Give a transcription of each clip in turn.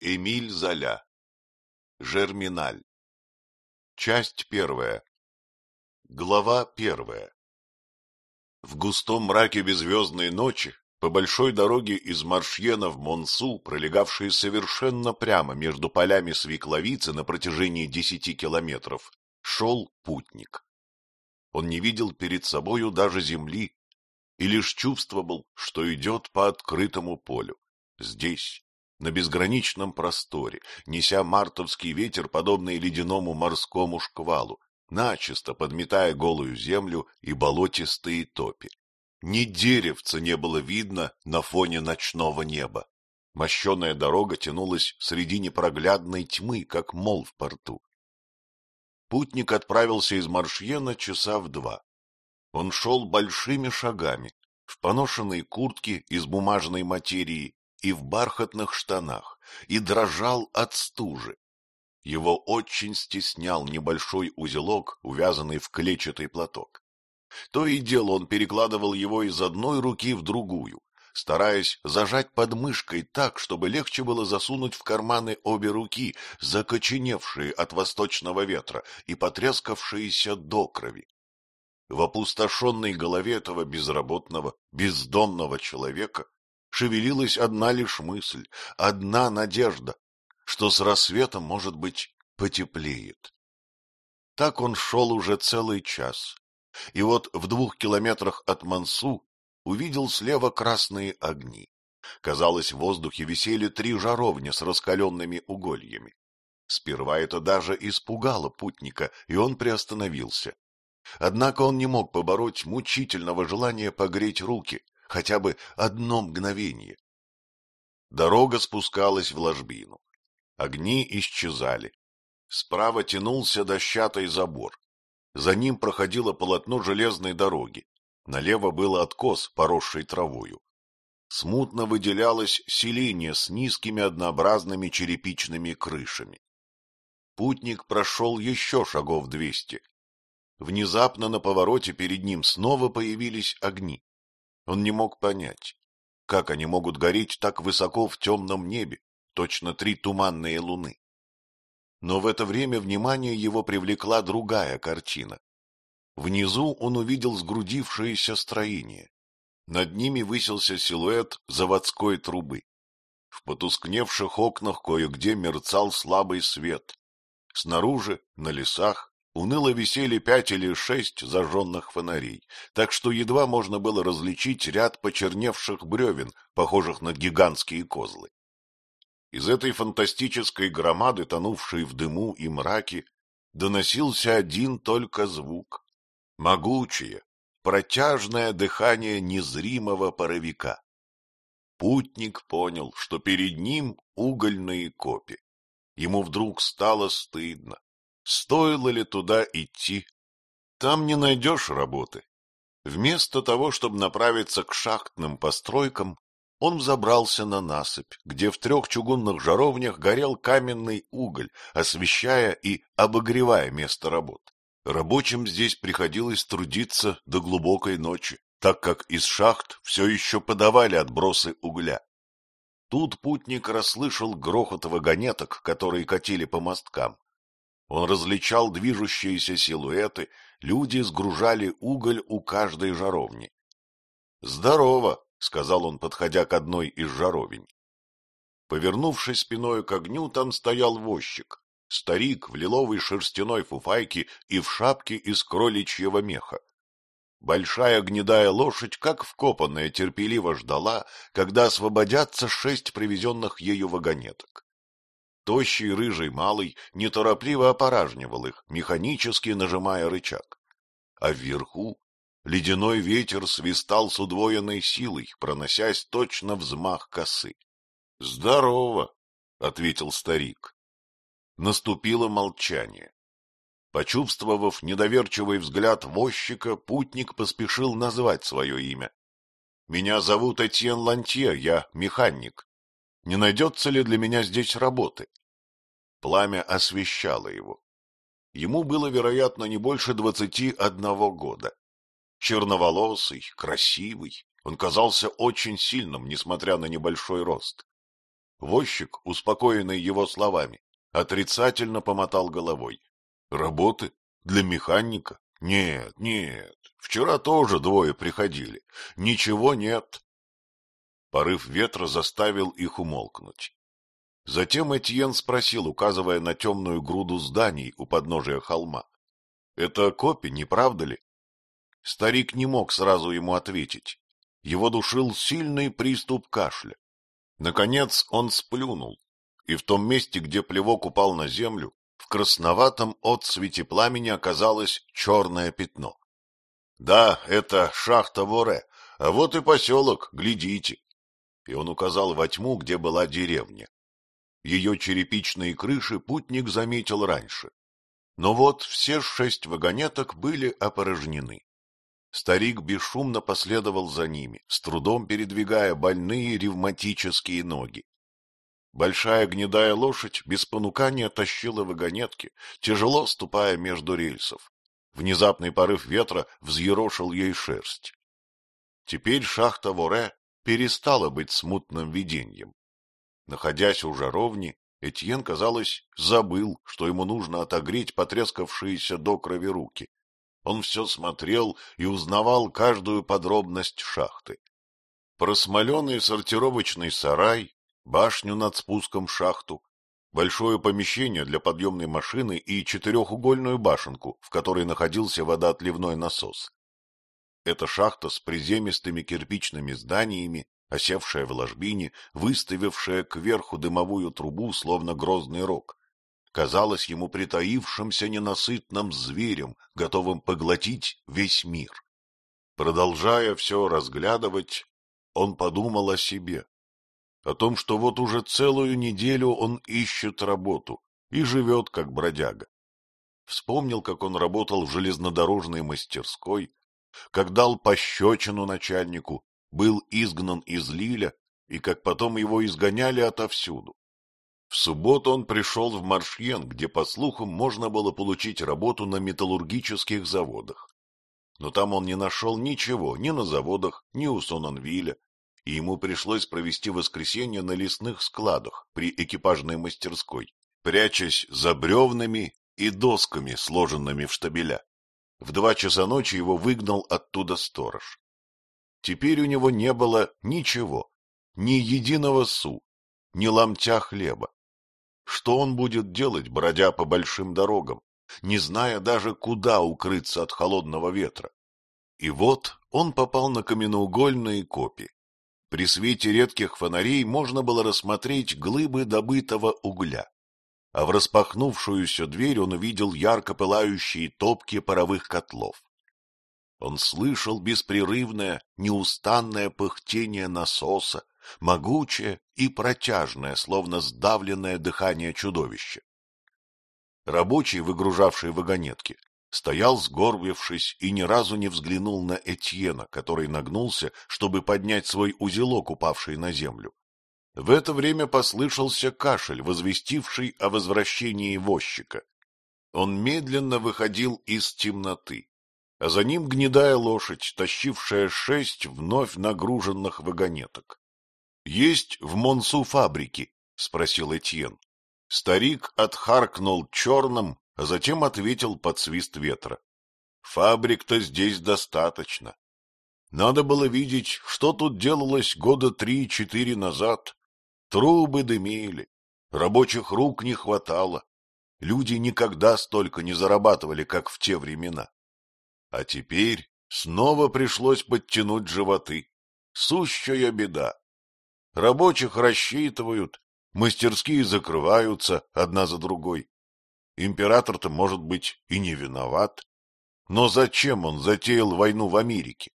Эмиль Золя. Жерминаль. Часть первая. Глава первая. В густом мраке беззвездной ночи по большой дороге из Маршьена в Монсу, пролегавшей совершенно прямо между полями свекловицы на протяжении десяти километров, шел путник. Он не видел перед собою даже земли и лишь чувствовал, что идет по открытому полю. Здесь, на безграничном просторе, неся мартовский ветер, подобный ледяному морскому шквалу, начисто подметая голую землю и болотистые топи. Ни деревца не было видно на фоне ночного неба. Мощеная дорога тянулась среди непроглядной тьмы, как мол в порту. Путник отправился из Маршьена часа в два. Он шел большими шагами, в поношенной куртке из бумажной материи и в бархатных штанах, и дрожал от стужи. Его очень стеснял небольшой узелок, увязанный в клетчатый платок. То и дело он перекладывал его из одной руки в другую, стараясь зажать под мышкой так, чтобы легче было засунуть в карманы обе руки, закоченевшие от восточного ветра и потрескавшиеся до крови. В опустошенной голове этого безработного, бездомного человека шевелилась одна лишь мысль, одна надежда, что с рассветом, может быть, потеплеет. Так он шел уже целый час, и вот в двух километрах от Мансу увидел слева красные огни. Казалось, в воздухе висели три жаровни с раскаленными угольями. Сперва это даже испугало путника, и он приостановился. Однако он не мог побороть мучительного желания погреть руки, хотя бы одно мгновение. Дорога спускалась в ложбину. Огни исчезали. Справа тянулся дощатый забор. За ним проходило полотно железной дороги. Налево был откос, поросший травою. Смутно выделялось селение с низкими однообразными черепичными крышами. Путник прошел еще шагов двести. Внезапно на повороте перед ним снова появились огни. Он не мог понять, как они могут гореть так высоко в темном небе, точно три туманные луны. Но в это время внимание его привлекла другая картина. Внизу он увидел сгрудившееся строение. Над ними высился силуэт заводской трубы. В потускневших окнах кое-где мерцал слабый свет. Снаружи, на лесах, уныло висели пять или шесть зажженных фонарей, так что едва можно было различить ряд почерневших бревен, похожих на гигантские козлы. Из этой фантастической громады, тонувшей в дыму и мраке, доносился один только звук — могучее, протяжное дыхание незримого паровика. Путник понял, что перед ним угольные копи. Ему вдруг стало стыдно. Стоило ли туда идти? Там не найдешь работы. Вместо того, чтобы направиться к шахтным постройкам, он взобрался на насыпь, где в трех чугунных жаровнях горел каменный уголь, освещая и обогревая место работ. Рабочим здесь приходилось трудиться до глубокой ночи, так как из шахт все еще подавали отбросы угля. Тут путник расслышал грохот вагонеток, которые катили по мосткам. Он различал движущиеся силуэты, люди сгружали уголь у каждой жаровни. — Здорово, — сказал он, подходя к одной из жаровень. Повернувшись спиной к огню, там стоял возчик, старик в лиловой шерстяной фуфайке и в шапке из кроличьего меха. Большая гнедая лошадь, как вкопанная, терпеливо ждала, когда освободятся шесть привезенных ею вагонеток. Тощий рыжий малый неторопливо опоражнивал их, механически нажимая рычаг. А вверху ледяной ветер свистал с удвоенной силой, проносясь точно взмах косы. — Здорово! — ответил старик. Наступило молчание. Почувствовав недоверчивый взгляд возчика, путник поспешил назвать свое имя. — Меня зовут Этьен Лантье, я механик. Не найдется ли для меня здесь работы? Пламя освещало его. Ему было, вероятно, не больше двадцати одного года. Черноволосый, красивый, он казался очень сильным, несмотря на небольшой рост. Возчик, успокоенный его словами, отрицательно помотал головой. — Работы? Для механика? Нет, нет, вчера тоже двое приходили. Ничего нет. Порыв ветра заставил их умолкнуть. Затем Этьен спросил, указывая на темную груду зданий у подножия холма. — Это копи, не правда ли? Старик не мог сразу ему ответить. Его душил сильный приступ кашля. Наконец он сплюнул, и в том месте, где плевок упал на землю, в красноватом отсвете пламени оказалось черное пятно. — Да, это шахта Воре, а вот и поселок, глядите. И он указал во тьму, где была деревня. Ее черепичные крыши путник заметил раньше. Но вот все шесть вагонеток были опорожнены. Старик бесшумно последовал за ними, с трудом передвигая больные ревматические ноги. Большая гнедая лошадь без понукания тащила вагонетки, тяжело ступая между рельсов. Внезапный порыв ветра взъерошил ей шерсть. Теперь шахта Воре перестала быть смутным видением. Находясь у жаровни, Этьен, казалось, забыл, что ему нужно отогреть потрескавшиеся до крови руки. Он все смотрел и узнавал каждую подробность шахты. Просмоленный сортировочный сарай, башню над спуском в шахту, большое помещение для подъемной машины и четырехугольную башенку, в которой находился водоотливной насос. Эта шахта с приземистыми кирпичными зданиями осевшая в ложбине, выставившая кверху дымовую трубу, словно грозный рог, казалась ему притаившимся ненасытным зверем, готовым поглотить весь мир. Продолжая все разглядывать, он подумал о себе, о том, что вот уже целую неделю он ищет работу и живет как бродяга. Вспомнил, как он работал в железнодорожной мастерской, как дал пощечину начальнику был изгнан из Лиля и как потом его изгоняли отовсюду. В субботу он пришел в Маршьен, где, по слухам, можно было получить работу на металлургических заводах. Но там он не нашел ничего ни на заводах, ни у Сонанвиля, и ему пришлось провести воскресенье на лесных складах при экипажной мастерской, прячась за бревнами и досками, сложенными в штабеля. В два часа ночи его выгнал оттуда сторож. Теперь у него не было ничего, ни единого су, ни ломтя хлеба. Что он будет делать, бродя по большим дорогам, не зная даже, куда укрыться от холодного ветра? И вот он попал на каменноугольные копи. При свете редких фонарей можно было рассмотреть глыбы добытого угля, а в распахнувшуюся дверь он увидел ярко пылающие топки паровых котлов. Он слышал беспрерывное, неустанное пыхтение насоса, могучее и протяжное, словно сдавленное дыхание чудовища. Рабочий, выгружавший вагонетки, стоял сгорбившись и ни разу не взглянул на Этьена, который нагнулся, чтобы поднять свой узелок, упавший на землю. В это время послышался кашель, возвестивший о возвращении возчика. Он медленно выходил из темноты а за ним гнедая лошадь, тащившая шесть вновь нагруженных вагонеток. — Есть в Монсу фабрики? — спросил Этьен. Старик отхаркнул черным, а затем ответил под свист ветра. — Фабрик-то здесь достаточно. Надо было видеть, что тут делалось года три-четыре назад. Трубы дымили, рабочих рук не хватало. Люди никогда столько не зарабатывали, как в те времена. А теперь снова пришлось подтянуть животы. Сущая беда. Рабочих рассчитывают, мастерские закрываются одна за другой. Император-то, может быть, и не виноват. Но зачем он затеял войну в Америке?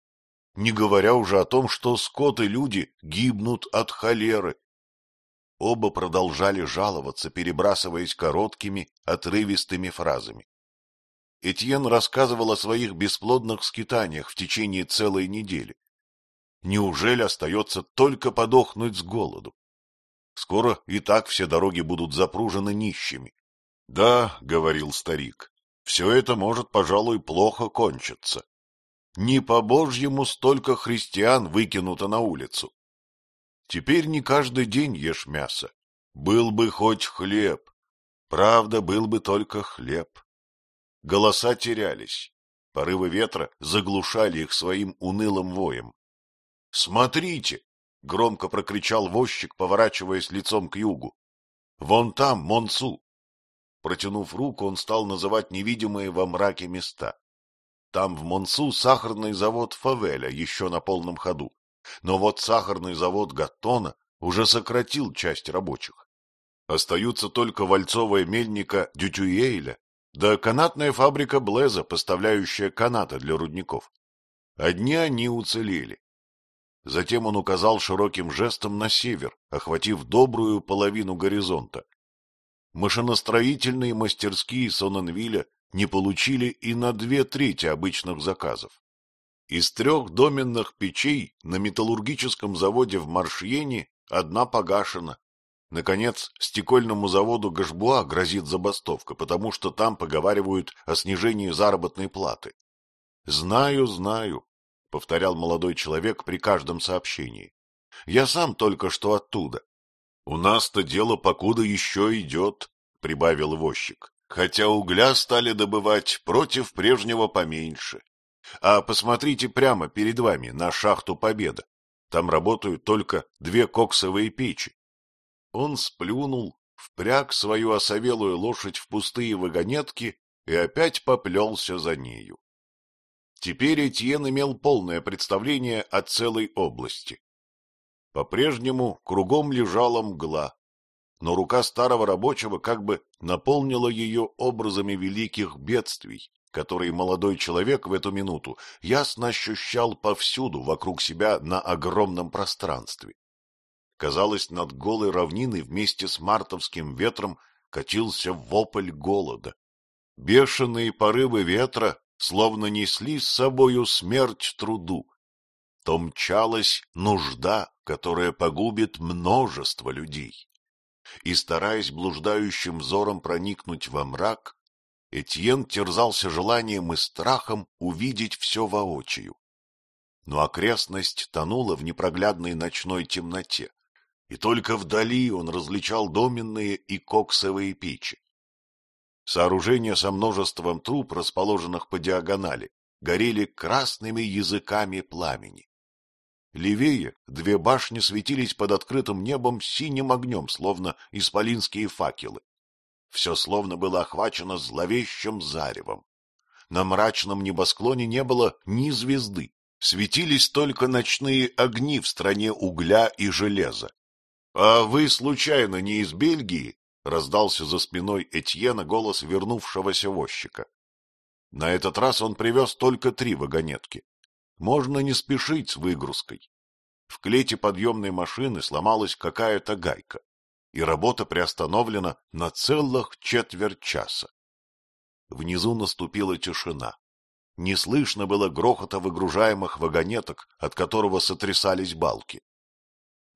Не говоря уже о том, что скот и люди гибнут от холеры. Оба продолжали жаловаться, перебрасываясь короткими, отрывистыми фразами. Этьен рассказывал о своих бесплодных скитаниях в течение целой недели. Неужели остается только подохнуть с голоду? Скоро и так все дороги будут запружены нищими. — Да, — говорил старик, — все это может, пожалуй, плохо кончиться. Не по-божьему столько христиан выкинуто на улицу. Теперь не каждый день ешь мясо. Был бы хоть хлеб. Правда, был бы только хлеб. Голоса терялись. Порывы ветра заглушали их своим унылым воем. — Смотрите! — громко прокричал возчик, поворачиваясь лицом к югу. — Вон там, Монсу! Протянув руку, он стал называть невидимые во мраке места. Там, в Монсу, сахарный завод Фавеля еще на полном ходу. Но вот сахарный завод Гаттона уже сократил часть рабочих. Остаются только вальцовая мельника Дютюэйля, да канатная фабрика Блеза, поставляющая канаты для рудников. Одни они уцелели. Затем он указал широким жестом на север, охватив добрую половину горизонта. Машиностроительные мастерские Соненвилля не получили и на две трети обычных заказов. Из трех доменных печей на металлургическом заводе в Маршьене одна погашена. Наконец, стекольному заводу Гашбуа грозит забастовка, потому что там поговаривают о снижении заработной платы. — Знаю, знаю, — повторял молодой человек при каждом сообщении. — Я сам только что оттуда. — У нас-то дело покуда еще идет, — прибавил возчик, — хотя угля стали добывать против прежнего поменьше. А посмотрите прямо перед вами на шахту Победа. Там работают только две коксовые печи. Он сплюнул, впряг свою осовелую лошадь в пустые вагонетки и опять поплелся за нею. Теперь Этьен имел полное представление о целой области. По-прежнему кругом лежала мгла, но рука старого рабочего как бы наполнила ее образами великих бедствий, которые молодой человек в эту минуту ясно ощущал повсюду вокруг себя на огромном пространстве. Казалось, над голой равниной вместе с мартовским ветром катился вопль голода. Бешеные порывы ветра словно несли с собою смерть труду. То мчалась нужда, которая погубит множество людей. И, стараясь блуждающим взором проникнуть во мрак, Этьен терзался желанием и страхом увидеть все воочию. Но окрестность тонула в непроглядной ночной темноте, и только вдали он различал доменные и коксовые печи. Сооружения со множеством труб, расположенных по диагонали, горели красными языками пламени. Левее две башни светились под открытым небом синим огнем, словно исполинские факелы. Все словно было охвачено зловещим заревом. На мрачном небосклоне не было ни звезды, светились только ночные огни в стране угля и железа. — А вы, случайно, не из Бельгии? — раздался за спиной Этьена голос вернувшегося возчика. На этот раз он привез только три вагонетки. Можно не спешить с выгрузкой. В клете подъемной машины сломалась какая-то гайка и работа приостановлена на целых четверть часа. Внизу наступила тишина. Не слышно было грохота выгружаемых вагонеток, от которого сотрясались балки.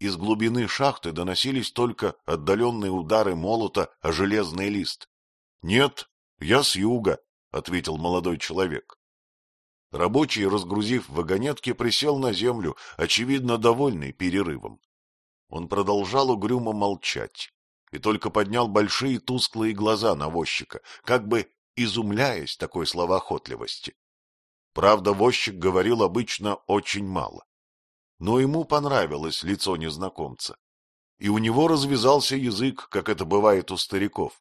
Из глубины шахты доносились только отдаленные удары молота о железный лист. — Нет, я с юга, — ответил молодой человек. Рабочий, разгрузив вагонетки, присел на землю, очевидно довольный перерывом. Он продолжал угрюмо молчать и только поднял большие тусклые глаза на возчика, как бы изумляясь такой словоохотливости. Правда, возчик говорил обычно очень мало. Но ему понравилось лицо незнакомца, и у него развязался язык, как это бывает у стариков.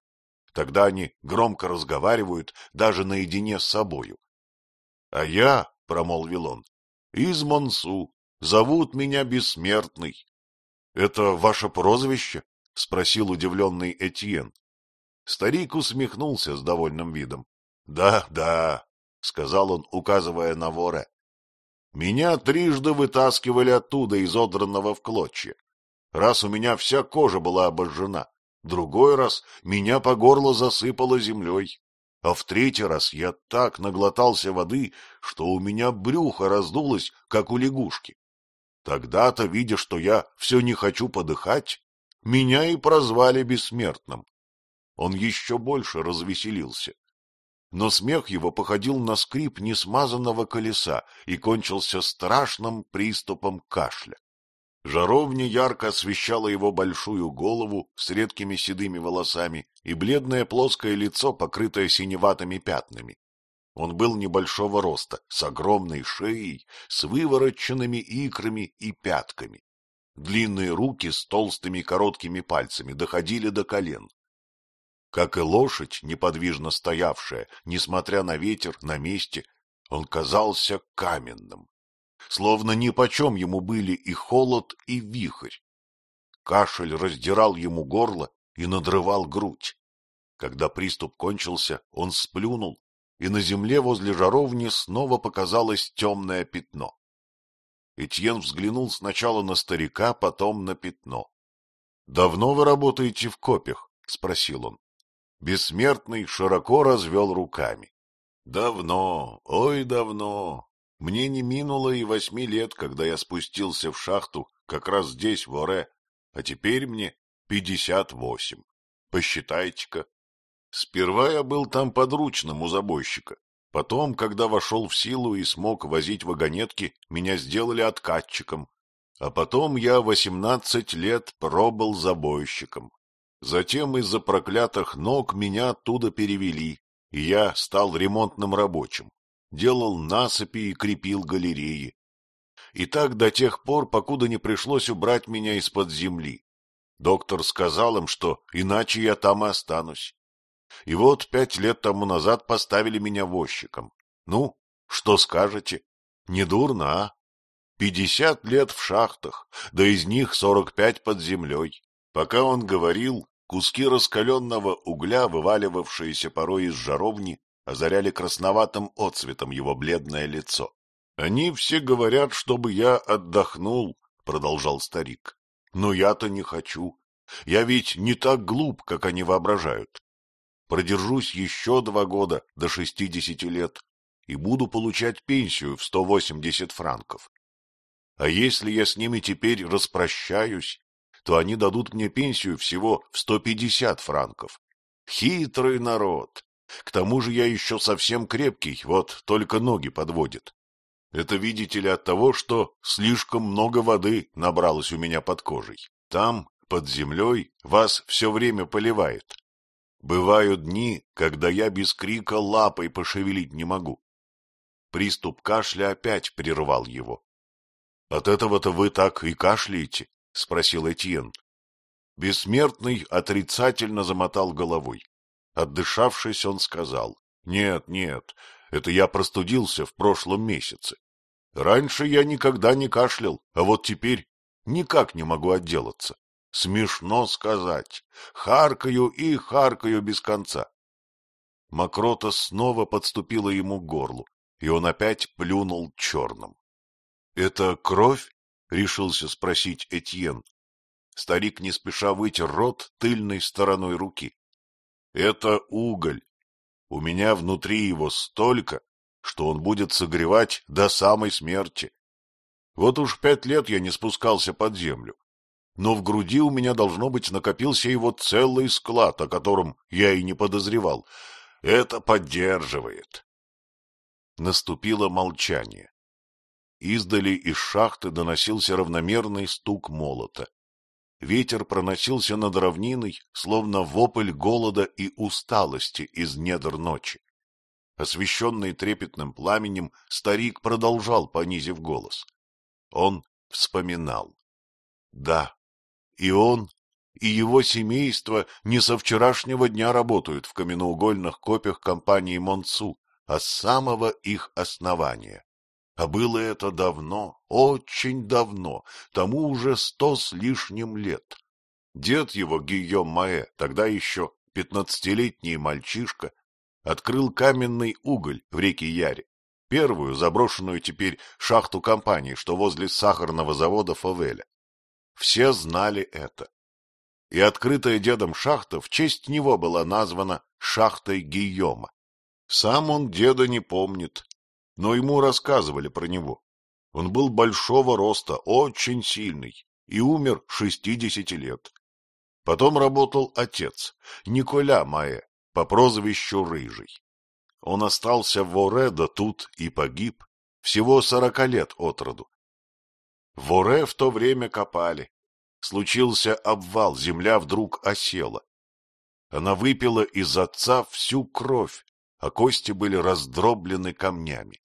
Тогда они громко разговаривают даже наедине с собою. — А я, — промолвил он, — из Монсу, зовут меня Бессмертный. — Это ваше прозвище? — спросил удивленный Этьен. Старик усмехнулся с довольным видом. — Да, да, — сказал он, указывая на вора. — Меня трижды вытаскивали оттуда, изодранного в клочья. Раз у меня вся кожа была обожжена, другой раз меня по горло засыпало землей, а в третий раз я так наглотался воды, что у меня брюхо раздулось, как у лягушки. Тогда-то, видя, что я все не хочу подыхать, меня и прозвали бессмертным. Он еще больше развеселился. Но смех его походил на скрип несмазанного колеса и кончился страшным приступом кашля. Жаровня ярко освещала его большую голову с редкими седыми волосами и бледное плоское лицо, покрытое синеватыми пятнами. Он был небольшого роста, с огромной шеей, с вывороченными икрами и пятками. Длинные руки с толстыми короткими пальцами доходили до колен. Как и лошадь, неподвижно стоявшая, несмотря на ветер, на месте, он казался каменным. Словно нипочем ему были и холод, и вихрь. Кашель раздирал ему горло и надрывал грудь. Когда приступ кончился, он сплюнул, и на земле возле жаровни снова показалось темное пятно. Этьен взглянул сначала на старика, потом на пятно. — Давно вы работаете в копях? — спросил он. Бессмертный широко развел руками. — Давно, ой, давно. Мне не минуло и восьми лет, когда я спустился в шахту, как раз здесь, в Оре, а теперь мне пятьдесят восемь. Посчитайте-ка. Сперва я был там подручным у забойщика. Потом, когда вошел в силу и смог возить вагонетки, меня сделали откатчиком. А потом я восемнадцать лет пробыл забойщиком. Затем из-за проклятых ног меня оттуда перевели, и я стал ремонтным рабочим. Делал насыпи и крепил галереи. И так до тех пор, покуда не пришлось убрать меня из-под земли. Доктор сказал им, что иначе я там и останусь. И вот пять лет тому назад поставили меня возчиком. Ну, что скажете? Недурно, а? Пятьдесят лет в шахтах, да из них сорок пять под землей. Пока он говорил, Куски раскаленного угля, вываливавшиеся порой из жаровни, озаряли красноватым отцветом его бледное лицо. — Они все говорят, чтобы я отдохнул, — продолжал старик. — Но я-то не хочу. Я ведь не так глуп, как они воображают. Продержусь еще два года до шестидесяти лет и буду получать пенсию в сто восемьдесят франков. А если я с ними теперь распрощаюсь, то они дадут мне пенсию всего в сто пятьдесят франков. Хитрый народ. К тому же я еще совсем крепкий, вот только ноги подводит. Это, видите ли, от того, что слишком много воды набралось у меня под кожей. Там, под землей, вас все время поливает. Бывают дни, когда я без крика лапой пошевелить не могу. Приступ кашля опять прервал его. — От этого-то вы так и кашляете? — спросил Этьен. Бессмертный отрицательно замотал головой. Отдышавшись, он сказал. — Нет, нет, это я простудился в прошлом месяце. Раньше я никогда не кашлял, а вот теперь никак не могу отделаться. Смешно сказать. Харкаю и харкаю без конца. Мокрота снова подступила ему к горлу, и он опять плюнул черным. — Это кровь? — решился спросить Этьен. Старик не спеша вытер рот тыльной стороной руки. — Это уголь. У меня внутри его столько, что он будет согревать до самой смерти. Вот уж пять лет я не спускался под землю, но в груди у меня, должно быть, накопился его целый склад, о котором я и не подозревал. Это поддерживает. Наступило молчание. Издали из шахты доносился равномерный стук молота. Ветер проносился над равниной, словно вопль голода и усталости из недр ночи. Освещенный трепетным пламенем, старик продолжал, понизив голос. Он вспоминал. Да, и он, и его семейство не со вчерашнего дня работают в каменноугольных копиях компании Монцу, а с самого их основания. А было это давно, очень давно, тому уже сто с лишним лет. Дед его, Гийом Маэ, тогда еще пятнадцатилетний мальчишка, открыл каменный уголь в реке Яре, первую заброшенную теперь шахту компании, что возле сахарного завода Фавеля. Все знали это. И открытая дедом шахта в честь него была названа шахтой Гийома. Сам он деда не помнит, но ему рассказывали про него. Он был большого роста, очень сильный, и умер шестидесяти лет. Потом работал отец, Николя Маэ, по прозвищу Рыжий. Он остался в Оредо тут и погиб, всего сорока лет от роду. В Оре в то время копали. Случился обвал, земля вдруг осела. Она выпила из отца всю кровь, а кости были раздроблены камнями.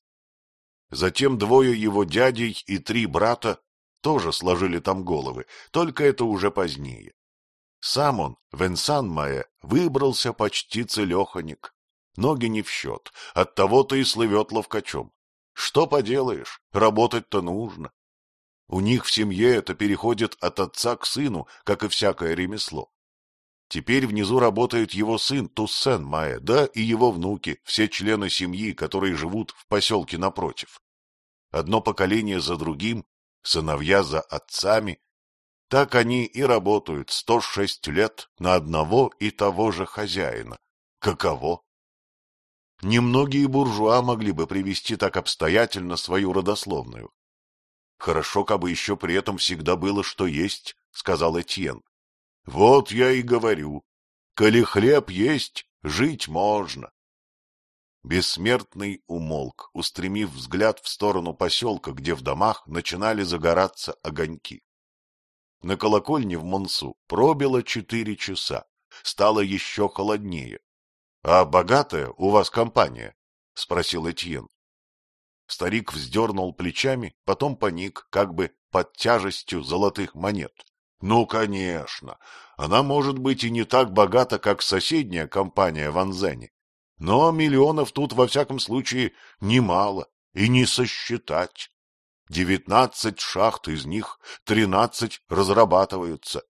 Затем двое его дядей и три брата тоже сложили там головы, только это уже позднее. Сам он, Венсан Мае, выбрался почти целеханик. Ноги не в счет, оттого-то и слывет ловкачом. Что поделаешь, работать-то нужно. У них в семье это переходит от отца к сыну, как и всякое ремесло. Теперь внизу работает его сын Туссен Мае, да и его внуки, все члены семьи, которые живут в поселке напротив. Одно поколение за другим, сыновья за отцами. Так они и работают сто шесть лет на одного и того же хозяина. Каково? Немногие буржуа могли бы привести так обстоятельно свою родословную. Хорошо, кабы еще при этом всегда было, что есть, — сказал Этьен. — Вот я и говорю. Коли хлеб есть, жить можно. Бессмертный умолк, устремив взгляд в сторону поселка, где в домах начинали загораться огоньки. На колокольне в Монсу пробило четыре часа. Стало еще холоднее. — А богатая у вас компания? — спросил Этьен. Старик вздернул плечами, потом поник, как бы под тяжестью золотых монет. — ну, конечно, она может быть и не так богата, как соседняя компания в Анзене, но миллионов тут во всяком случае немало и не сосчитать. Девятнадцать шахт из них, тринадцать разрабатываются.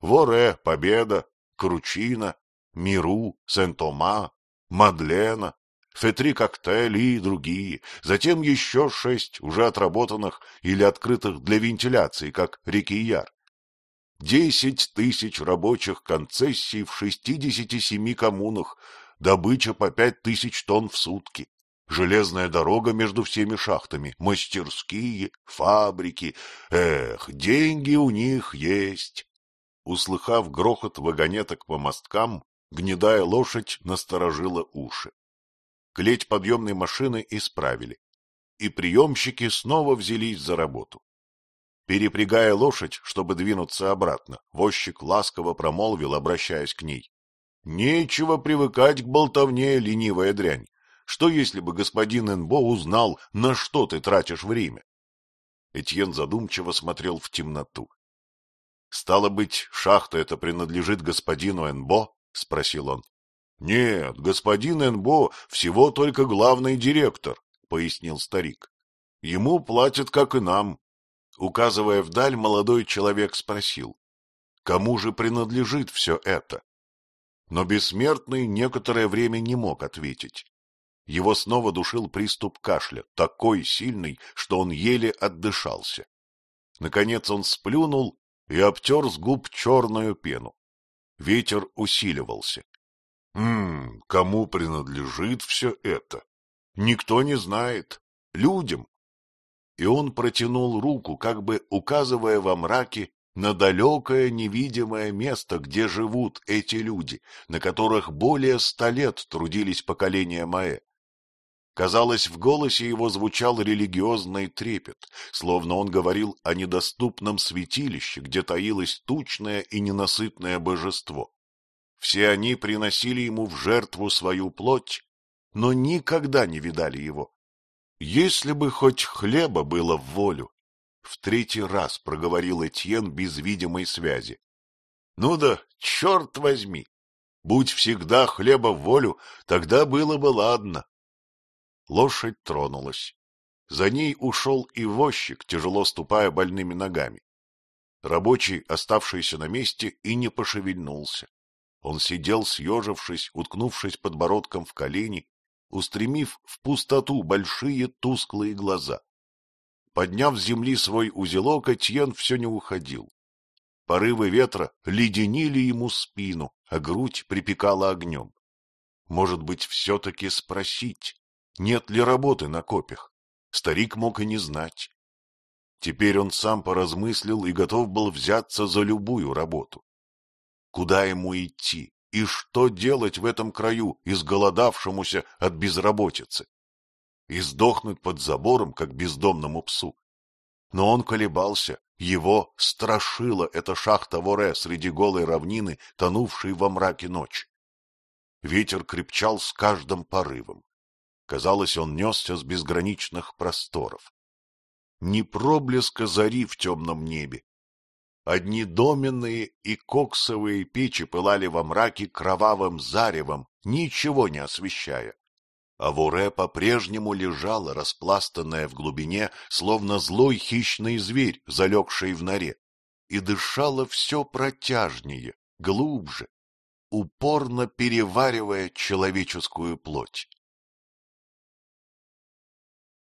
Воре, Победа, Кручина, Миру, Сент-Ома, Мадлена, Фетри Коктейли и другие, затем еще шесть уже отработанных или открытых для вентиляции, как Рикияр. 10 тысяч рабочих концессий в 67 коммунах, добыча по пять тысяч тонн в сутки, железная дорога между всеми шахтами, мастерские, фабрики. Эх, деньги у них есть. Услыхав грохот вагонеток по мосткам, гнедая лошадь насторожила уши. Клеть подъемной машины исправили, и приемщики снова взялись за работу. Перепрягая лошадь, чтобы двинуться обратно, возчик ласково промолвил, обращаясь к ней. Нечего привыкать к болтовне, ленивая дрянь. Что, если бы господин Энбо узнал, на что ты тратишь время? Этьен задумчиво смотрел в темноту. — Стало быть, шахта эта принадлежит господину Энбо? — спросил он. — Нет, господин Энбо всего только главный директор, — пояснил старик. — Ему платят, как и нам. Указывая вдаль, молодой человек спросил. — Кому же принадлежит все это? Но бессмертный некоторое время не мог ответить. Его снова душил приступ кашля, такой сильный, что он еле отдышался. Наконец он сплюнул и обтер с губ черную пену. Ветер усиливался. «М кому принадлежит все это? Никто не знает. Людям». И он протянул руку, как бы указывая во мраке на далекое невидимое место, где живут эти люди, на которых более ста лет трудились поколения Маэ. Казалось, в голосе его звучал религиозный трепет, словно он говорил о недоступном святилище, где таилось тучное и ненасытное божество. Все они приносили ему в жертву свою плоть, но никогда не видали его. Если бы хоть хлеба было в волю, в третий раз проговорил Этьен без видимой связи. — Ну да, черт возьми! Будь всегда хлеба в волю, тогда было бы ладно. Лошадь тронулась. За ней ушел и возчик, тяжело ступая больными ногами. Рабочий, оставшийся на месте, и не пошевельнулся. Он сидел, съежившись, уткнувшись подбородком в колени, устремив в пустоту большие тусклые глаза. Подняв с земли свой узелок, Этьен все не уходил. Порывы ветра леденили ему спину, а грудь припекала огнем. Может быть, все-таки спросить, нет ли работы на копях? Старик мог и не знать. Теперь он сам поразмыслил и готов был взяться за любую работу. Куда ему идти и что делать в этом краю, изголодавшемуся от безработицы? и сдохнуть под забором, как бездомному псу. Но он колебался, его страшила эта шахта Воре среди голой равнины, тонувшей во мраке ночи. Ветер крепчал с каждым порывом. Казалось, он несся с безграничных просторов. Ни проблеска зари в темном небе. Одни доменные и коксовые печи пылали во мраке кровавым заревом, ничего не освещая. А Вуре по-прежнему лежала, распластанная в глубине, словно злой хищный зверь, залегший в норе, и дышала все протяжнее, глубже, упорно переваривая человеческую плоть.